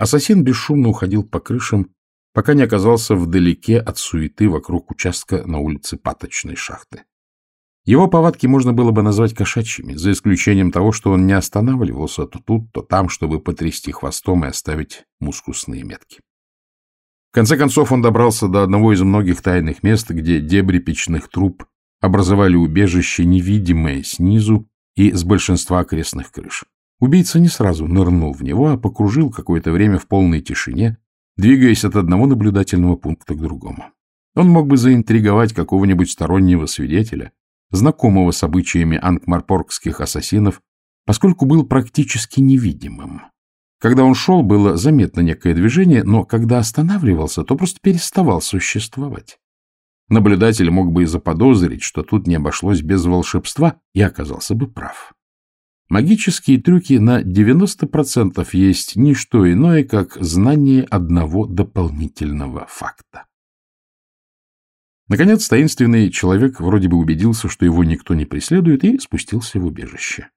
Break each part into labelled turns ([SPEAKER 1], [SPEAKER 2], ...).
[SPEAKER 1] Ассасин бесшумно уходил по крышам, пока не оказался вдалеке от суеты вокруг участка на улице Паточной шахты. Его повадки можно было бы назвать кошачьими, за исключением того, что он не останавливался то тут, то там, чтобы потрясти хвостом и оставить мускусные метки. В конце концов он добрался до одного из многих тайных мест, где дебри печных труб образовали убежище, невидимое снизу и с большинства окрестных крыш. Убийца не сразу нырнул в него, а покружил какое-то время в полной тишине, двигаясь от одного наблюдательного пункта к другому. Он мог бы заинтриговать какого-нибудь стороннего свидетеля, знакомого с обычаями анкмарпоргских ассасинов, поскольку был практически невидимым. Когда он шел, было заметно некое движение, но когда останавливался, то просто переставал существовать. Наблюдатель мог бы и заподозрить, что тут не обошлось без волшебства, и оказался бы прав. Магические трюки на 90% есть не что иное, как знание одного дополнительного факта. Наконец, таинственный человек вроде бы убедился, что его никто не преследует, и спустился в убежище.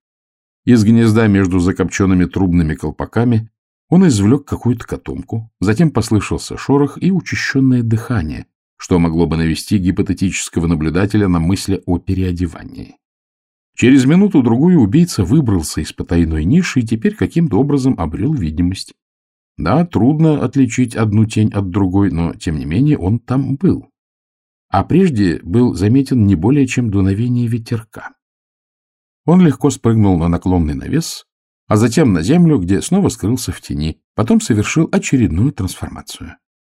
[SPEAKER 1] Из гнезда между закопченными трубными колпаками он извлек какую-то котомку, затем послышался шорох и учащенное дыхание, что могло бы навести гипотетического наблюдателя на мысли о переодевании. Через минуту-другую убийца выбрался из потайной ниши и теперь каким-то образом обрел видимость. Да, трудно отличить одну тень от другой, но, тем не менее, он там был а прежде был заметен не более чем дуновение ветерка. Он легко спрыгнул на наклонный навес, а затем на землю, где снова скрылся в тени, потом совершил очередную трансформацию.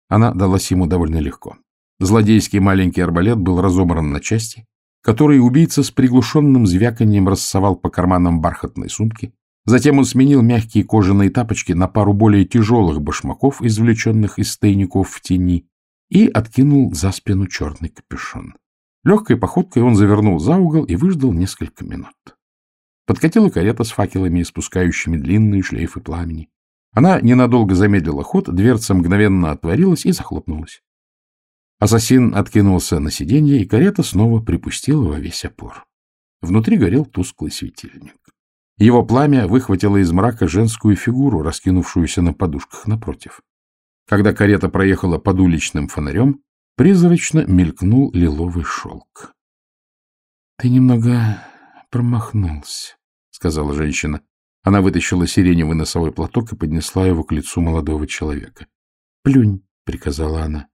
[SPEAKER 1] Она далась ему довольно легко. Злодейский маленький арбалет был разобран на части, которые убийца с приглушенным звяканием рассовал по карманам бархатной сумки, Затем он сменил мягкие кожаные тапочки на пару более тяжелых башмаков, извлеченных из тайников в тени, и откинул за спину черный капюшон. Легкой походкой он завернул за угол и выждал несколько минут. Подкатила карета с факелами, спускающими длинные шлейфы пламени. Она ненадолго замедлила ход, дверца мгновенно отворилась и захлопнулась. Ассасин откинулся на сиденье, и карета снова припустила во весь опор. Внутри горел тусклый светильник. Его пламя выхватило из мрака женскую фигуру, раскинувшуюся на подушках напротив. Когда карета проехала под уличным фонарем, призрачно мелькнул лиловый шелк. — Ты немного промахнулся, — сказала женщина. Она вытащила сиреневый носовой платок и поднесла его к лицу молодого человека. — Плюнь, — приказала она.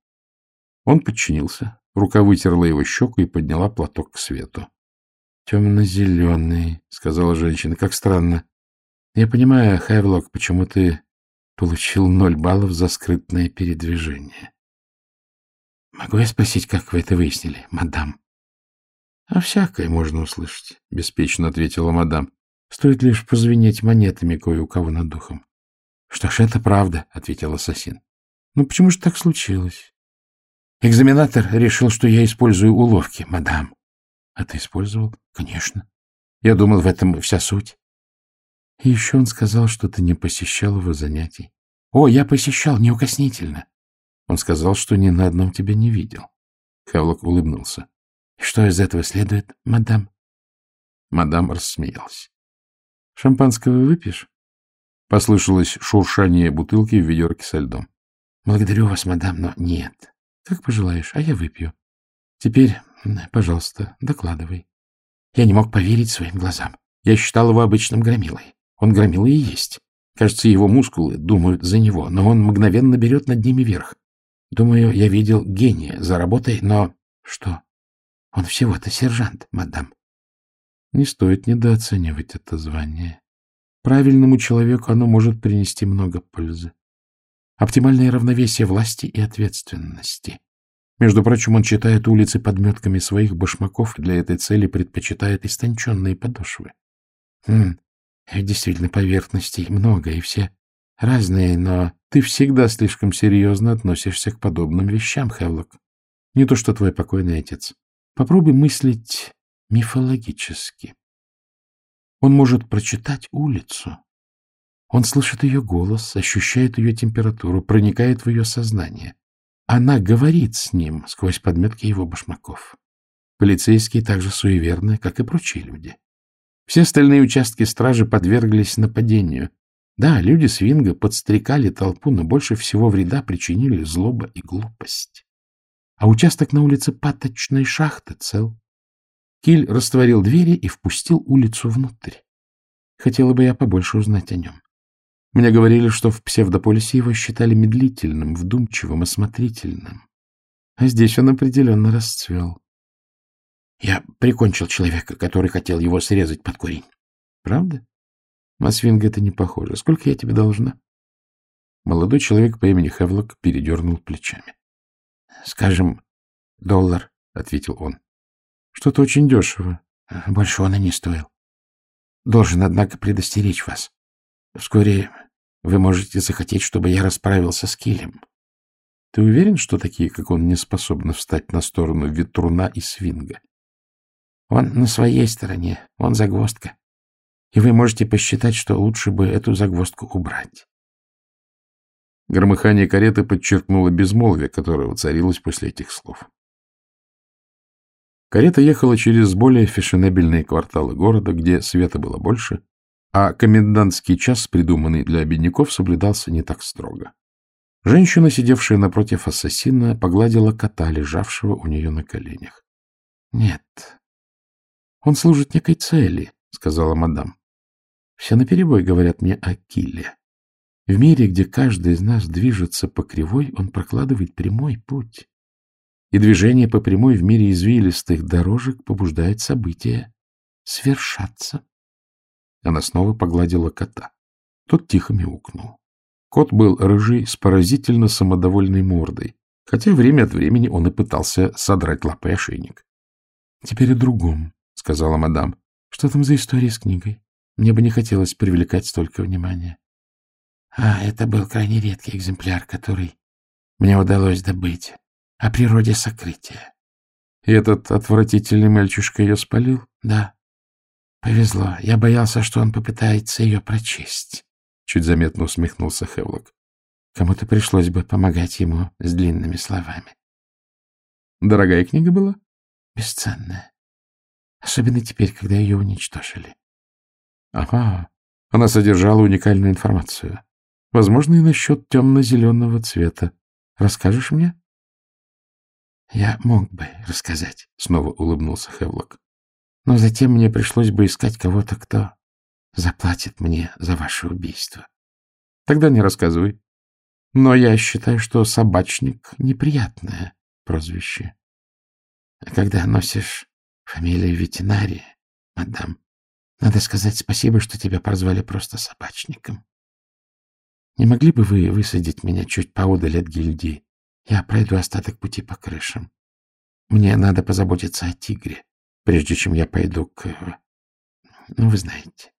[SPEAKER 1] Он подчинился. Рука вытерла его щеку и подняла платок к свету. — Темно-зеленый, — сказала женщина. — Как странно. Я понимаю, Хайвлок, почему ты получил ноль баллов за скрытное передвижение. — Могу я спросить, как вы это выяснили, мадам? — А всякое можно услышать, — беспечно ответила мадам. — Стоит лишь позвенеть монетами кое у кого над духом. — Что ж, это правда, — ответил ассасин. — Ну почему же так случилось? Экзаменатор решил, что я использую уловки, мадам. — А ты использовал? — Конечно. Я думал, в этом вся суть. И еще он сказал, что ты не посещал его занятий. О, я посещал неукоснительно. Он сказал, что ни на одном тебя не видел. Хевлок улыбнулся. Что из этого следует, мадам? Мадам рассмеялась. Шампанского выпьешь? Послышалось шуршание бутылки в ведерке со льдом. Благодарю вас, мадам, но нет. Как пожелаешь, а я выпью. Теперь, пожалуйста, докладывай. Я не мог поверить своим глазам. Я считал его обычным громилой. Он громил и есть. Кажется, его мускулы думают за него, но он мгновенно берет над ними верх. Думаю, я видел гения за работой, но... Что? Он всего-то сержант, мадам. Не стоит недооценивать это звание. Правильному человеку оно может принести много пользы. Оптимальное равновесие власти и ответственности. Между прочим, он читает улицы подметками своих башмаков и для этой цели предпочитает истонченные подошвы. Хм, Действительно, поверхностей много, и все разные, но ты всегда слишком серьезно относишься к подобным вещам, Хевлок. Не то что твой покойный отец. Попробуй мыслить мифологически. Он может прочитать улицу. Он слышит ее голос, ощущает ее температуру, проникает в ее сознание. Она говорит с ним сквозь подметки его башмаков. Полицейские так же суеверны, как и прочие люди. Все остальные участки стражи подверглись нападению. Да, люди свинга подстрекали толпу, но больше всего вреда причинили злоба и глупость. А участок на улице паточной шахты цел. Киль растворил двери и впустил улицу внутрь. Хотела бы я побольше узнать о нем. Мне говорили, что в псевдополисе его считали медлительным, вдумчивым, осмотрительным. А здесь он определенно расцвел. Я прикончил человека, который хотел его срезать под корень. Правда? На свинга это не похоже. Сколько я тебе должна? Молодой человек по имени Хевлок передернул плечами. — Скажем, доллар, — ответил он. — Что-то очень дешево. Больше он и не стоил. Должен, однако, предостеречь вас. Вскоре вы можете захотеть, чтобы я расправился с Килем. Ты уверен, что такие, как он, не способны встать на сторону ветруна и свинга? Он на своей стороне, он загвоздка и вы можете посчитать, что лучше бы эту загвоздку убрать. Громыхание кареты подчеркнуло безмолвие, которое воцарилось после этих слов. Карета ехала через более фешенебельные кварталы города, где света было больше, а комендантский час, придуманный для бедняков, соблюдался не так строго. Женщина, сидевшая напротив ассасина, погладила кота, лежавшего у нее на коленях. — Нет, он служит некой цели, — сказала мадам. Все наперебой говорят мне о Килле. В мире, где каждый из нас движется по кривой, он прокладывает прямой путь. И движение по прямой в мире извилистых дорожек побуждает события свершаться. Она снова погладила кота. Тот тихо мяукнул. Кот был рыжий, с поразительно самодовольной мордой, хотя время от времени он и пытался содрать лапой ошейник. — Теперь о другом, — сказала мадам. — Что там за история с книгой? Мне бы не хотелось привлекать столько внимания. А, это был крайне редкий экземпляр, который мне удалось добыть. О природе сокрытия. И этот отвратительный мальчишка ее спалил? Да. Повезло. Я боялся, что он попытается ее прочесть. Чуть заметно усмехнулся Хевлок. Кому-то пришлось бы помогать ему с длинными словами. Дорогая книга была? Бесценная. Особенно теперь, когда ее уничтожили. Ага, она содержала уникальную информацию. Возможно, и насчет темно-зеленого цвета. Расскажешь мне? Я мог бы рассказать, — снова улыбнулся Хевлок. Но затем мне пришлось бы искать кого-то, кто заплатит мне за ваше убийство. Тогда не рассказывай. Но я считаю, что собачник — неприятное прозвище. А когда носишь фамилию ветеринария, мадам, надо сказать спасибо, что тебя прозвали просто собачником. Не могли бы вы высадить меня чуть поодаль от гильдии? Я пройду остаток пути по крышам. Мне надо позаботиться о тигре, прежде чем я пойду к... Ну, вы знаете.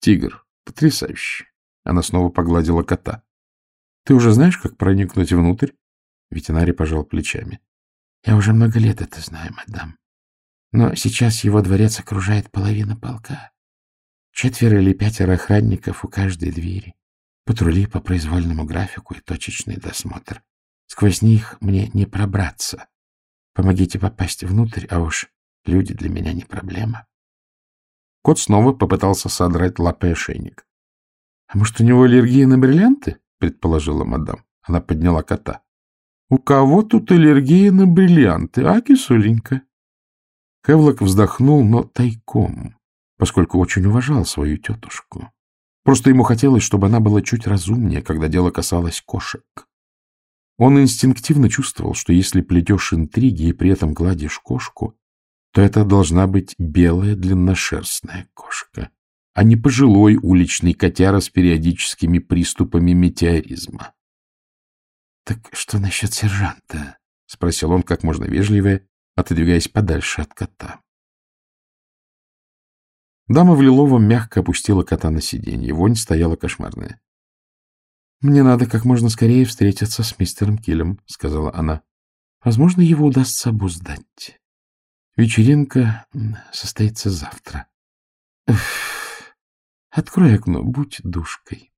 [SPEAKER 1] Тигр. Потрясающе. Она снова погладила кота. Ты уже знаешь, как проникнуть внутрь? Ветеринарий пожал плечами. Я уже много лет это знаю, мадам. Но сейчас его дворец окружает половина полка. Четверо или пятеро охранников у каждой двери. Патрули по произвольному графику и точечный досмотр. Сквозь них мне не пробраться. Помогите попасть внутрь, а уж люди для меня не проблема. Кот снова попытался содрать лапой ошейник. — А может, у него аллергия на бриллианты? — предположила мадам. Она подняла кота. — У кого тут аллергия на бриллианты, а, кисуленька? Хевлок вздохнул, но тайком, поскольку очень уважал свою тетушку. Просто ему хотелось, чтобы она была чуть разумнее, когда дело касалось кошек. Он инстинктивно чувствовал, что если плетешь интриги и при этом гладишь кошку, то это должна быть белая длинношерстная кошка, а не пожилой уличный котяра с периодическими приступами метеоризма. — Так что насчет сержанта? — спросил он как можно вежливее, отодвигаясь подальше от кота. Дама в лиловом мягко опустила кота на сиденье. Вонь стояла кошмарная. — Мне надо как можно скорее встретиться с мистером Киллем, — сказала она. — Возможно, его удастся обуздать. Вечеринка состоится завтра. Открой окно, будь душкой.